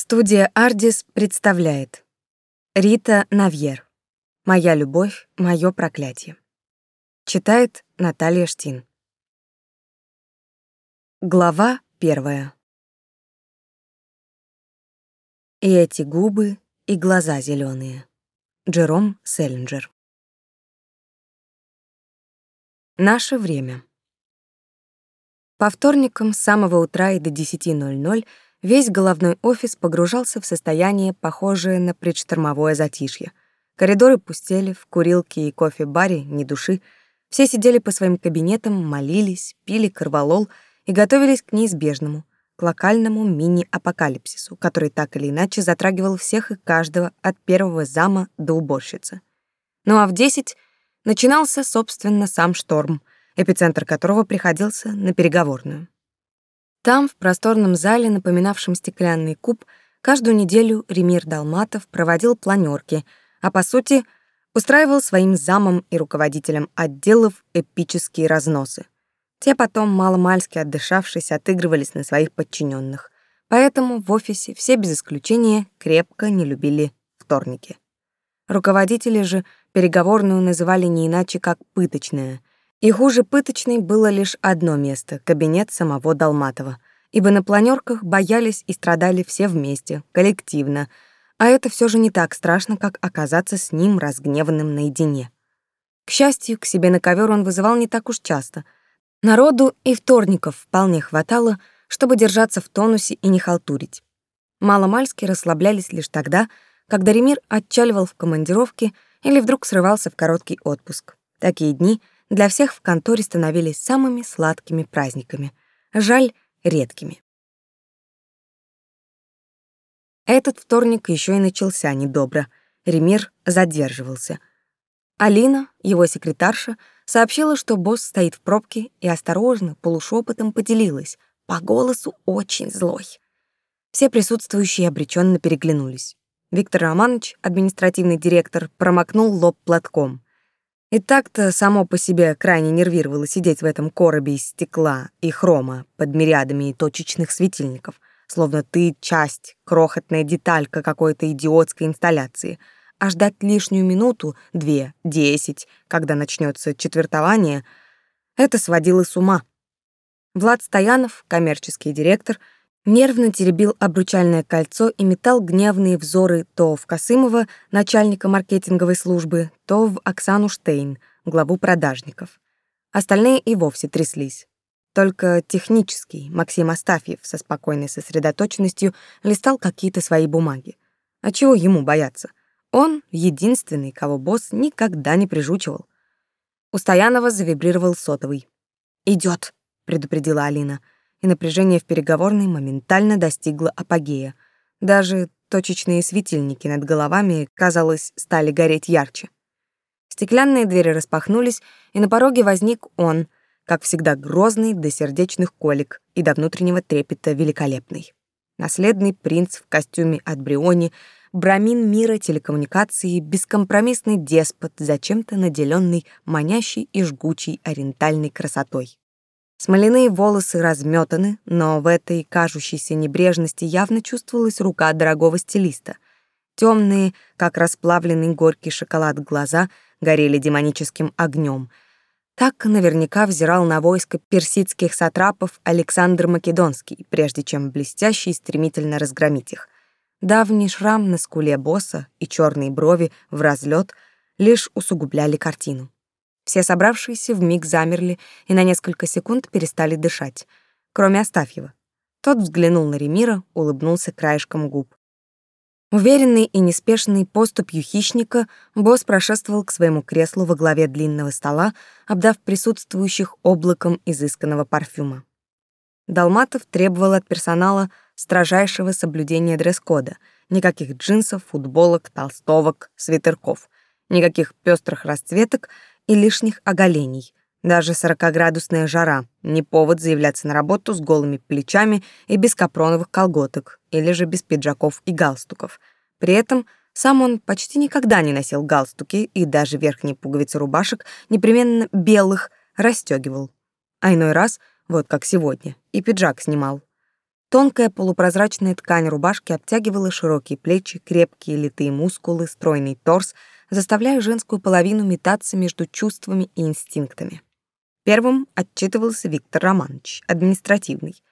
Студия «Ардис» представляет. Рита Навьер. «Моя любовь, мое проклятие» Читает Наталья Штин. Глава первая. И эти губы, и глаза зеленые. Джером Селлинджер. Наше время. По вторникам с самого утра и до 10.00 весь головной офис погружался в состояние, похожее на предштормовое затишье. Коридоры пустели, в курилке и кофе-баре ни души. Все сидели по своим кабинетам, молились, пили корвалол и готовились к неизбежному, к локальному мини-апокалипсису, который так или иначе затрагивал всех и каждого от первого зама до уборщицы. Ну а в 10 начинался, собственно, сам шторм, эпицентр которого приходился на переговорную. Там, в просторном зале, напоминавшем стеклянный куб, каждую неделю Ремир Далматов проводил планерки, а по сути устраивал своим замам и руководителям отделов эпические разносы. Те потом, маломальски отдышавшись, отыгрывались на своих подчиненных. Поэтому в офисе все без исключения крепко не любили вторники. Руководители же переговорную называли не иначе как «пыточная», и хуже пыточной было лишь одно место — кабинет самого Долматова, ибо на планерках боялись и страдали все вместе, коллективно, а это все же не так страшно, как оказаться с ним разгневанным наедине. К счастью, к себе на ковер он вызывал не так уж часто. Народу и вторников вполне хватало, чтобы держаться в тонусе и не халтурить. Маломальски расслаблялись лишь тогда, когда Ремир отчаливал в командировке или вдруг срывался в короткий отпуск. Такие дни — для всех в конторе становились самыми сладкими праздниками, жаль, редкими. Этот вторник еще и начался недобро. Ремир задерживался. Алина, его секретарша, сообщила, что босс стоит в пробке и осторожно, полушепотом поделилась. По голосу очень злой. Все присутствующие обреченно переглянулись. Виктор Романович, административный директор, промокнул лоб платком. И так-то само по себе крайне нервировало сидеть в этом коробе из стекла и хрома под мириадами точечных светильников, словно ты часть, крохотная деталька какой-то идиотской инсталляции, а ждать лишнюю минуту, две, десять, когда начнется четвертование, это сводило с ума. Влад Стоянов, коммерческий директор — нервно теребил обручальное кольцо и метал гневные взоры то в Касымова начальника маркетинговой службы, то в Оксану Штейн, главу продажников. Остальные и вовсе тряслись. Только технический Максим Астафьев со спокойной сосредоточенностью листал какие-то свои бумаги. А чего ему бояться? Он единственный, кого босс никогда не прижучивал. У Стоянова завибрировал сотовый. «Идёт», — предупредила Алина, — и напряжение в переговорной моментально достигло апогея. Даже точечные светильники над головами, казалось, стали гореть ярче. Стеклянные двери распахнулись, и на пороге возник он, как всегда грозный до сердечных колик и до внутреннего трепета великолепный. Наследный принц в костюме от Бриони, брамин мира телекоммуникации, бескомпромиссный деспот, зачем-то наделенный манящей и жгучей ориентальной красотой. Смоляные волосы разметаны, но в этой кажущейся небрежности явно чувствовалась рука дорогого стилиста. Темные, как расплавленный горький шоколад глаза, горели демоническим огнем. Так наверняка взирал на войско персидских сатрапов Александр Македонский, прежде чем блестяще и стремительно разгромить их. Давний шрам на скуле босса и черные брови в разлет лишь усугубляли картину. Все собравшиеся в миг замерли и на несколько секунд перестали дышать, кроме Астафьева. Тот взглянул на Ремира, улыбнулся краешком губ. Уверенный и неспешный поступью хищника, босс прошествовал к своему креслу во главе длинного стола, обдав присутствующих облаком изысканного парфюма. Долматов требовал от персонала строжайшего соблюдения дресс-кода, никаких джинсов, футболок, толстовок, свитерков, никаких пестрых расцветок и лишних оголений. Даже 40-градусная жара — не повод заявляться на работу с голыми плечами и без капроновых колготок, или же без пиджаков и галстуков. При этом сам он почти никогда не носил галстуки и даже верхние пуговицы рубашек, непременно белых, расстегивал. А иной раз, вот как сегодня, и пиджак снимал. Тонкая полупрозрачная ткань рубашки обтягивала широкие плечи, крепкие литые мускулы, стройный торс, заставляя женскую половину метаться между чувствами и инстинктами. Первым отчитывался Виктор Романович, административный.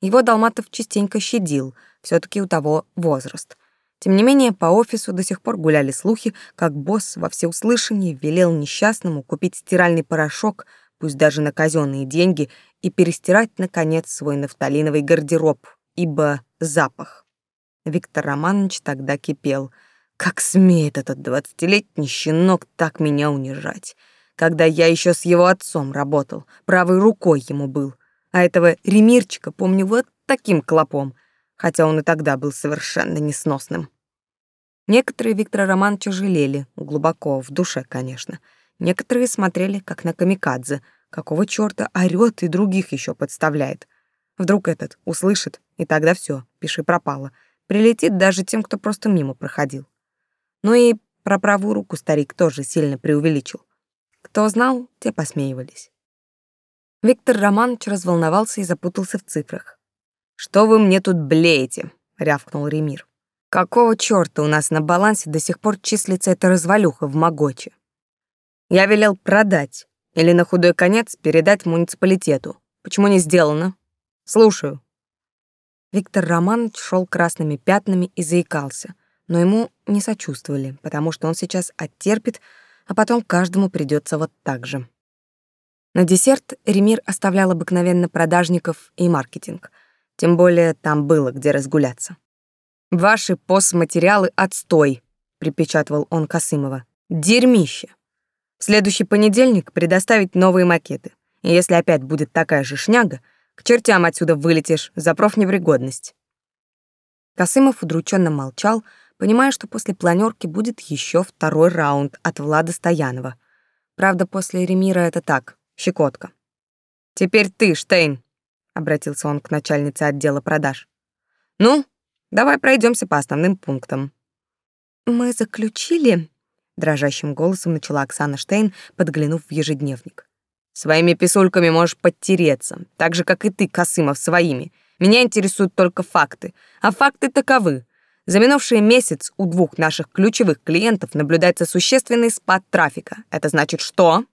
Его Долматов частенько щадил, все таки у того возраст. Тем не менее, по офису до сих пор гуляли слухи, как босс во всеуслышание велел несчастному купить стиральный порошок — пусть даже на казенные деньги, и перестирать, наконец, свой нафталиновый гардероб, ибо запах. Виктор Романович тогда кипел. «Как смеет этот двадцатилетний щенок так меня унижать? Когда я еще с его отцом работал, правой рукой ему был. А этого ремирчика помню вот таким клопом, хотя он и тогда был совершенно несносным». Некоторые Виктора Романовича жалели, глубоко, в душе, конечно. Некоторые смотрели, как на камикадзе — Какого черта орёт и других еще подставляет? Вдруг этот услышит, и тогда все, пиши пропало. Прилетит даже тем, кто просто мимо проходил. Ну и про правую руку старик тоже сильно преувеличил. Кто знал, те посмеивались. Виктор Романович разволновался и запутался в цифрах. «Что вы мне тут блеете?» — рявкнул Ремир. «Какого чёрта у нас на балансе до сих пор числится эта развалюха в Могоче?» «Я велел продать или на худой конец передать муниципалитету. Почему не сделано? Слушаю. Виктор Романович шел красными пятнами и заикался, но ему не сочувствовали, потому что он сейчас оттерпит, а потом каждому придется вот так же. На десерт Ремир оставлял обыкновенно продажников и маркетинг. Тем более там было где разгуляться. «Ваши постматериалы отстой», — припечатывал он Косымова. «Дерьмище! Следующий понедельник предоставить новые макеты. И если опять будет такая же шняга, к чертям отсюда вылетишь за профневригодность. Касымов удрученно молчал, понимая, что после планерки будет еще второй раунд от Влада Стоянова. Правда, после Ремира это так, щекотка. «Теперь ты, Штейн», — обратился он к начальнице отдела продаж. «Ну, давай пройдемся по основным пунктам». «Мы заключили», Дрожащим голосом начала Оксана Штейн, подглянув в ежедневник. «Своими писульками можешь подтереться, так же, как и ты, Косымов, своими. Меня интересуют только факты. А факты таковы. За минувший месяц у двух наших ключевых клиентов наблюдается существенный спад трафика. Это значит что?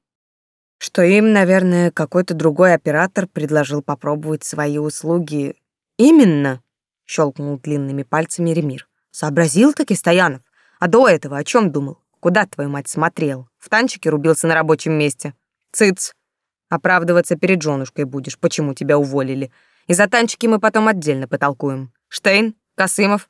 Что им, наверное, какой-то другой оператор предложил попробовать свои услуги. Именно, щелкнул длинными пальцами Ремир. Сообразил таки Стоянов. А до этого о чем думал? Куда твою мать смотрел? В танчике рубился на рабочем месте. Цыц. Оправдываться перед женушкой будешь, почему тебя уволили. И за танчики мы потом отдельно потолкуем. Штейн, Касымов.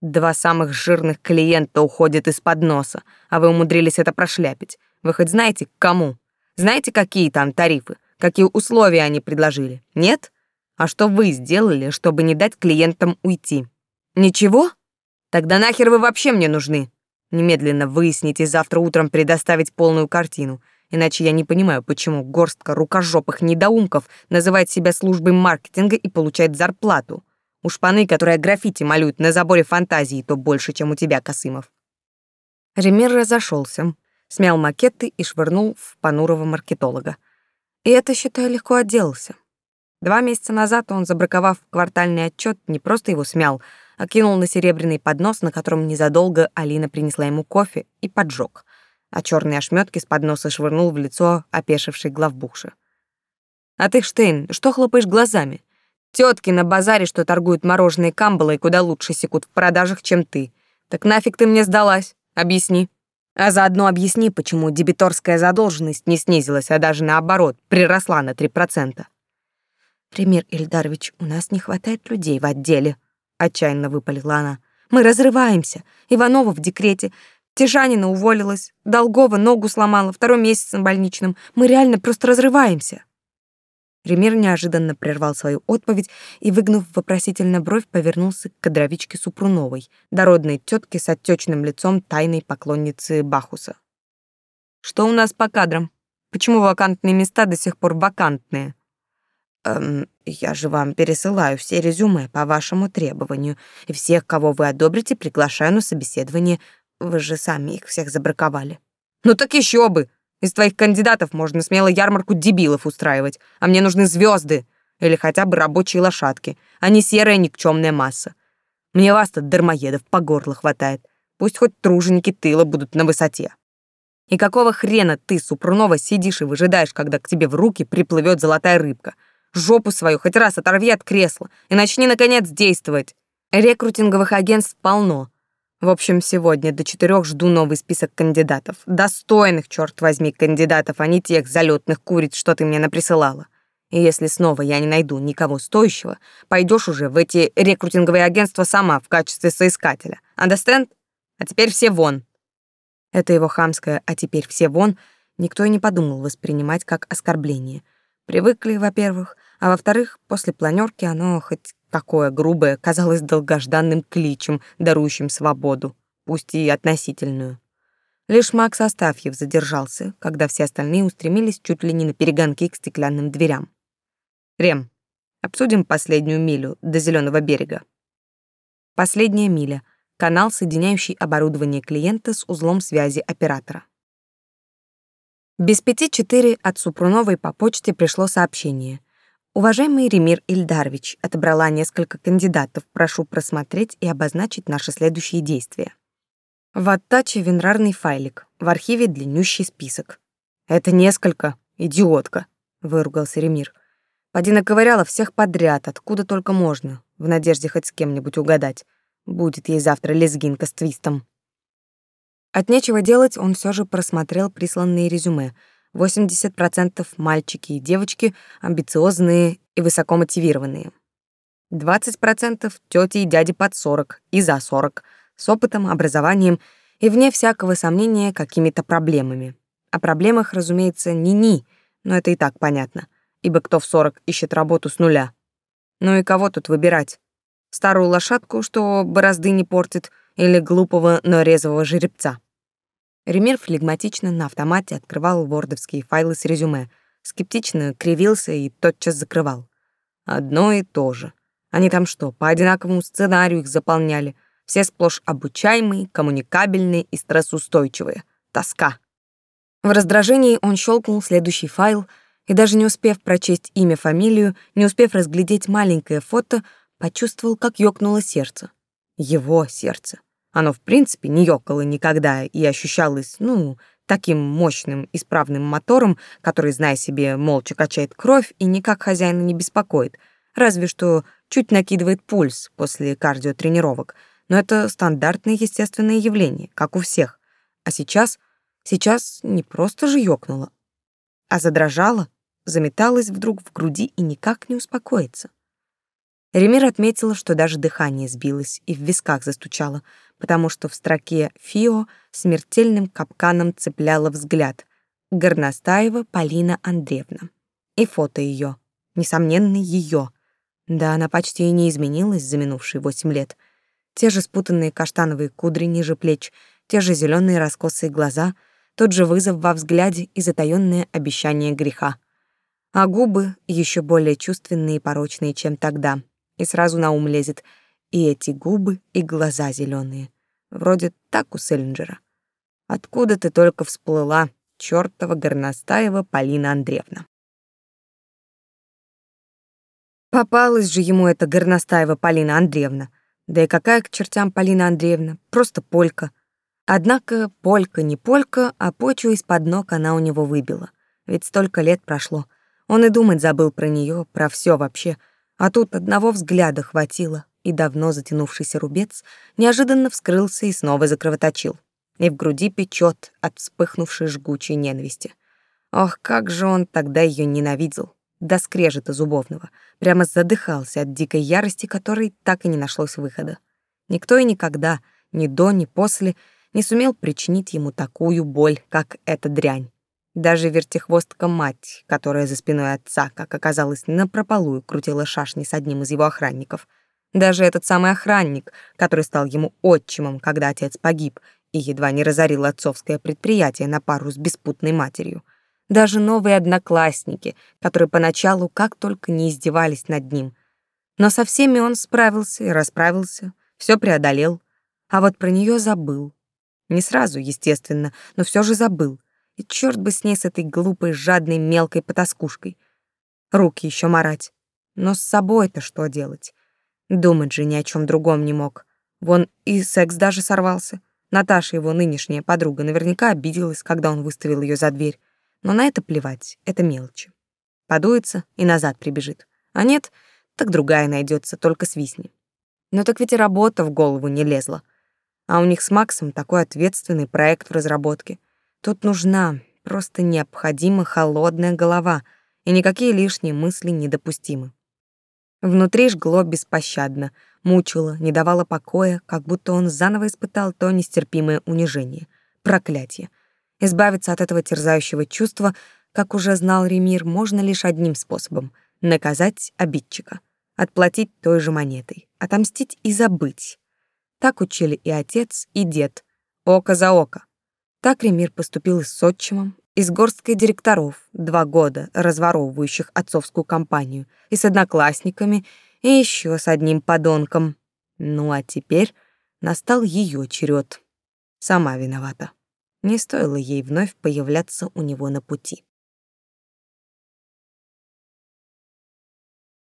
Два самых жирных клиента уходят из-под носа, а вы умудрились это прошляпить. Вы хоть знаете, к кому? Знаете, какие там тарифы? Какие условия они предложили? Нет? А что вы сделали, чтобы не дать клиентам уйти? Ничего? Тогда нахер вы вообще мне нужны? Немедленно выяснить и завтра утром предоставить полную картину. Иначе я не понимаю, почему горстка рукожопых недоумков называет себя службой маркетинга и получает зарплату. У шпаны, которая граффити малюет на заборе фантазии, то больше, чем у тебя, Косымов. Ремир разошелся, смял макеты и швырнул в понурого маркетолога. И это, считаю, легко отделался. Два месяца назад он, забраковав квартальный отчет, не просто его смял — окинул на серебряный поднос, на котором незадолго Алина принесла ему кофе, и поджег, а черные ошметки с подноса швырнул в лицо опешившей главбухши. «А ты, Штейн, что хлопаешь глазами? Тетки на базаре, что торгуют мороженые камбалы куда лучше секут в продажах, чем ты. Так нафиг ты мне сдалась? Объясни». А заодно объясни, почему дебиторская задолженность не снизилась, а даже наоборот, приросла на 3%. «Премьер Ильдарович, у нас не хватает людей в отделе», — отчаянно выпалила она. «Мы разрываемся. Иванова в декрете. Тижанина уволилась. Долгова ногу сломала. Второй месяц на больничном. Мы реально просто разрываемся». Ремир неожиданно прервал свою отповедь и, выгнув вопросительно бровь, повернулся к кадровичке Супруновой, дородной тетке с отечным лицом тайной поклонницы Бахуса. «Что у нас по кадрам? Почему вакантные места до сих пор вакантные?» Эм, я же вам пересылаю все резюме по вашему требованию, и всех, кого вы одобрите, приглашаю на собеседование. Вы же сами их всех забраковали. Ну так еще бы! Из твоих кандидатов можно смело ярмарку дебилов устраивать, а мне нужны звезды или хотя бы рабочие лошадки, а не серая никчемная масса. Мне вас-то дармоедов по горло хватает. Пусть хоть труженики тыла будут на высоте. И какого хрена ты, Супрунова, сидишь и выжидаешь, когда к тебе в руки приплывет золотая рыбка — Жопу свою хоть раз оторви от кресла и начни, наконец, действовать. Рекрутинговых агентств полно. В общем, сегодня до четырех жду новый список кандидатов. Достойных, черт возьми, кандидатов, а не тех залетных куриц, что ты мне наприсылала. И если снова я не найду никого стоящего, пойдешь уже в эти рекрутинговые агентства сама в качестве соискателя. Understand? А теперь все вон. Это его хамское «а теперь все вон» никто и не подумал воспринимать как оскорбление — Привыкли, во-первых, а во-вторых, после планерки оно хоть такое грубое казалось долгожданным кличем, дарующим свободу, пусть и относительную. Лишь Макс Астафьев задержался, когда все остальные устремились чуть ли не на перегонки к стеклянным дверям. «Рем, обсудим последнюю милю до Зеленого берега». Последняя миля — канал, соединяющий оборудование клиента с узлом связи оператора. Без пяти четыре от Супруновой по почте пришло сообщение. «Уважаемый Ремир Ильдарович, отобрала несколько кандидатов. Прошу просмотреть и обозначить наши следующие действия». В оттаче венрарный файлик, в архиве длиннющий список. «Это несколько, идиотка», — выругался Ремир. Падина ковыряла всех подряд, откуда только можно, в надежде хоть с кем-нибудь угадать. Будет ей завтра лезгинка с твистом». От нечего делать он все же просмотрел присланные резюме. 80% мальчики и девочки амбициозные и высокомотивированные. 20% тети и дяди под 40 и за 40, с опытом, образованием и, вне всякого сомнения, какими-то проблемами. О проблемах, разумеется, ни ни. но это и так понятно, ибо кто в 40 ищет работу с нуля? Ну и кого тут выбирать? Старую лошадку, что борозды не портит, или глупого, но резвого жеребца. Ремир флегматично на автомате открывал вордовские файлы с резюме, скептично кривился и тотчас закрывал. Одно и то же. Они там что, по одинаковому сценарию их заполняли? Все сплошь обучаемые, коммуникабельные и стрессоустойчивые. Тоска. В раздражении он щелкнул следующий файл и, даже не успев прочесть имя, фамилию, не успев разглядеть маленькое фото, почувствовал, как ёкнуло сердце. Его сердце. Оно, в принципе, не ёкало никогда и ощущалось, ну, таким мощным, исправным мотором, который, зная себе, молча качает кровь и никак хозяина не беспокоит, разве что чуть накидывает пульс после кардиотренировок. Но это стандартное естественное явление, как у всех. А сейчас, сейчас не просто же ёкнуло, а задрожало, заметалось вдруг в груди и никак не успокоится. Ремир отметила, что даже дыхание сбилось и в висках застучало — потому что в строке «Фио» смертельным капканом цепляла взгляд. Горностаева Полина Андреевна. И фото ее. Несомненно, ее. Да, она почти и не изменилась за минувшие восемь лет. Те же спутанные каштановые кудри ниже плеч, те же зеленые раскосые глаза, тот же вызов во взгляде и затаённое обещание греха. А губы еще более чувственные и порочные, чем тогда. И сразу на ум лезет — и эти губы, и глаза зеленые, вроде так у Селлинджера. Откуда ты только всплыла, чертова горностаева Полина Андреевна? Попалась же ему эта горностаева Полина Андреевна. Да и какая к чертям Полина Андреевна, просто полька. Однако полька не полька, а почву из-под ног она у него выбила. Ведь столько лет прошло. Он и думать забыл про нее, про все вообще. А тут одного взгляда хватило, и давно затянувшийся рубец неожиданно вскрылся и снова закровоточил. И в груди печет от вспыхнувшей жгучей ненависти. Ох, как же он тогда ее ненавидел! До скрежета зубовного. Прямо задыхался от дикой ярости, которой так и не нашлось выхода. Никто и никогда, ни до, ни после, не сумел причинить ему такую боль, как эта дрянь. Даже вертихвостка мать, которая за спиной отца, как оказалось, напропалую крутила шашни с одним из его охранников, даже этот самый охранник, который стал ему отчимом, когда отец погиб, и едва не разорил отцовское предприятие на пару с беспутной матерью. Даже новые одноклассники, которые поначалу как только не издевались над ним. Но со всеми он справился и расправился, все преодолел. А вот про нее забыл. Не сразу, естественно, но все же забыл. И черт бы с ней с этой глупой, жадной, мелкой потаскушкой. Руки еще марать. Но с собой-то что делать? Думать же ни о чем другом не мог. Вон и секс даже сорвался. Наташа, его нынешняя подруга, наверняка обиделась, когда он выставил ее за дверь. Но на это плевать, это мелочи. Подуется и назад прибежит. А нет, так другая найдется, только свистни. Но так ведь и работа в голову не лезла. А у них с Максом такой ответственный проект в разработке. Тут нужна, просто необходима холодная голова, и никакие лишние мысли недопустимы. Внутри жгло беспощадно, мучило, не давало покоя, как будто он заново испытал то нестерпимое унижение. Проклятие. Избавиться от этого терзающего чувства, как уже знал Ремир, можно лишь одним способом — наказать обидчика, отплатить той же монетой, отомстить и забыть. Так учили и отец, и дед. Око за око. Так Ремир поступил и с отчимом, из горсткой директоров, два года разворовывающих отцовскую компанию, и с одноклассниками, и еще с одним подонком. Ну а теперь настал ее черед. Сама виновата. Не стоило ей вновь появляться у него на пути.